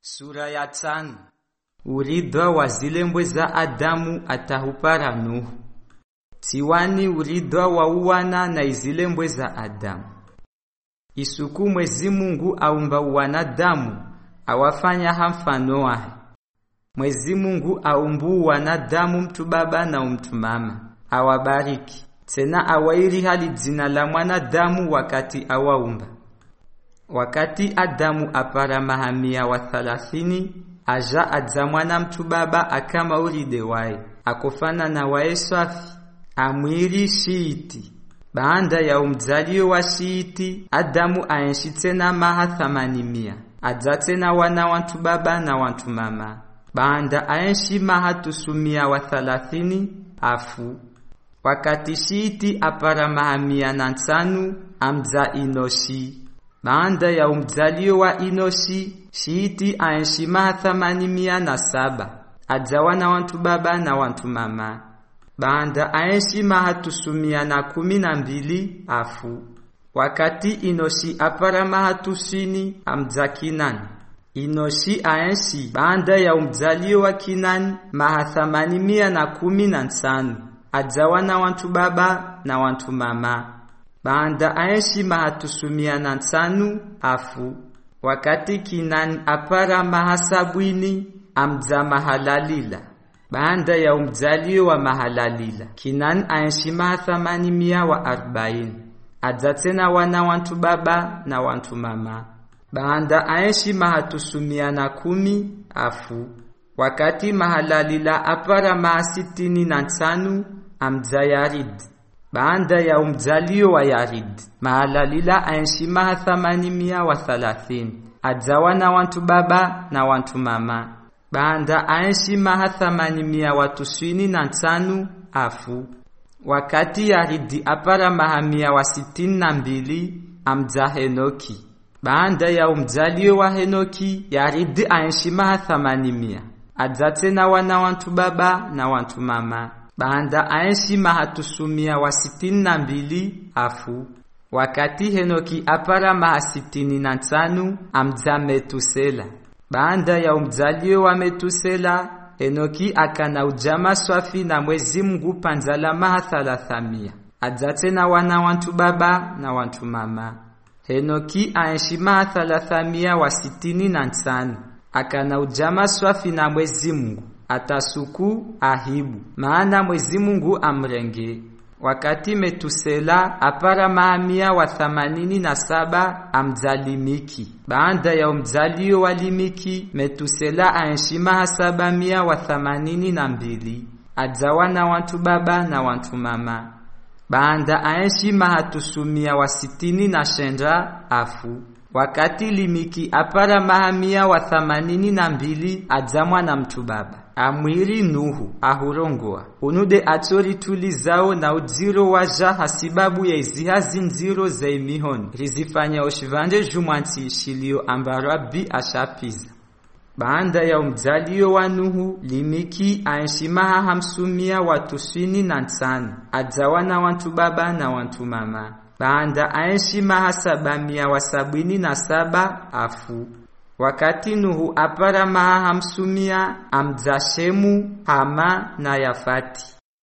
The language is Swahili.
Sura ya tano. Uridwa wa zile mbwe za Adamu atahupara Nuhu. Tiwani uridwa wa uwana na izile mbwe za Adamu. Isuku Mwezi Mungu aumba uwanadamu awafanya hamfano wahe. Mwezi Mungu aumbu uwanadamu mtu baba na mtu mama awabariki tena awairi hali jina la mwanadamu wakati awaumba. Wakati Adamu apara mahamia wa thalathini aja adza mwana mtu baba akama uride wae. Akofana na wae swafi. Amwiri shiiti. Baanda ya umzalio wa shiiti Adamu aenshi tena maha thamanimia adza tena wana wantu baba na wantu mama. Banda aenshi maha tusumia wa thalathini afu. Wakati shiiti apara mahamia na ntsanu amza inoshi baada ya umzalio wa Inoshi, Shiti aenshi maha thamani mia na saba adzawa na wantu baba na wantu mama. Baada aenshi maha mia na kumi na mbili afu. Wakati Inoshi apara maha tusini amza Kinani. Inoshi aenshi baada ya umzalio wa Kinani maha thamani mia na kumi na nsanu adzawa na wantu baba na wantu mama baanda aenshi mahatusumia na nsanu afu. Wakati Kinani apara mahasabwini amdza mahalalila. Baanda ya umdzalio wa mahalalila. Kinani aenshi mahathamani mia wa arobaini adza tena wana wantu baba na wantu mama. Baanda aenshi mahatusumia na kumi afu. Wakati mahalalila apara mahasitini na nsanu amdza yaridi baada ya umzalio wa Yarid mahalalila aenshimaha thamani mia wa thalathini. Adzawa na wantu baba na wantu mama. Baada aenshimaha thamani mia wa tuswini na nsanu afu. Wakati Yaridi apara maha mia wa sitini na mbili amza Henoki. Baada ya umzalio wa Henoki Yaridi aenshi maha thamani mia. Adza tena wana wantu baba na wantu mama baada aeshi mahatusumia wa sitini na mbili afu. Wakati Henoki apara maha sitini na nsanu amdza Metusela banda ya umdzaliwe wa Metusela Henoki akana ujama swafi na Mwezi Mungu panzala maha thalathamia adza tena wana wantu baba na wantu mama. Henoki aeshi maha thalathamia wa sitini na nsanu. Akana ujama swafi na Mwezi Mungu atasuku ahibu. Maana Mwezi Mungu amrenge. Wakati Metusela apara maamia wa thamanini na saba amzalimiki. Baada ya umzalio walimiki Metusela aenshi hasaba mia wa thamanini na mbili. Adzawa na wantu baba na wantu mama. Baanda aenshi hatusumia tusumia wa sitini na shenda afu. Wakati Limiki apara mahamia wa thamanini na mbili adzamwa na mtu baba amwiri Nuhu ahurongoa unude atori tuli zao na udziro waja hasibabu ya izihazi nziro za imihoni rizifanya oshivande jumwanti shilio ambarwa bi ashapiza. Baanda ya umdzaliyo wa Nuhu Limiki aenshimaha hamsumia watu swini na nsanu adzawa na wantu baba na wantu mama. Baanda aenshi maha sabamia wa sabini na saba afu wakati Nuhu apara maha hamsumia amdzashemu Hama na Yafati